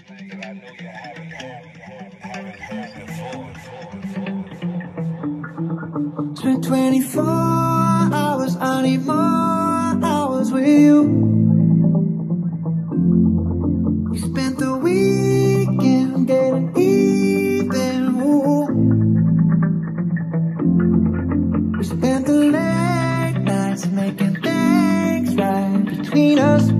It's been 24 hours, I need more hours with you. We spent the weekend getting even. Ooh. We spent the late nights making things right between us.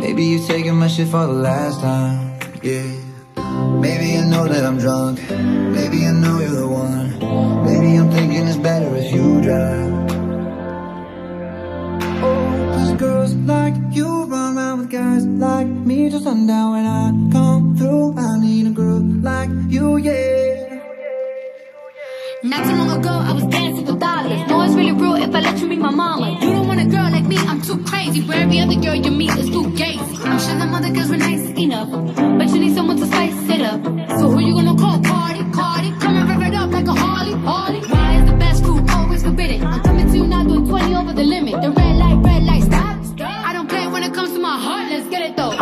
Maybe you're taking my shit for the last time, yeah. Maybe I know that I'm drunk. Maybe I know you're the one. Maybe I'm thinking it's better if you drive. Oh, cause girls like you run around with guys like me Till sundown when I come through. I need a girl like you, yeah. Not too long ago, I was dancing with dollars. No, it's really real if I let you meet my mama. You don't want a girl like me, I'm too crazy. Where every other girl you meet is too スケルト。ン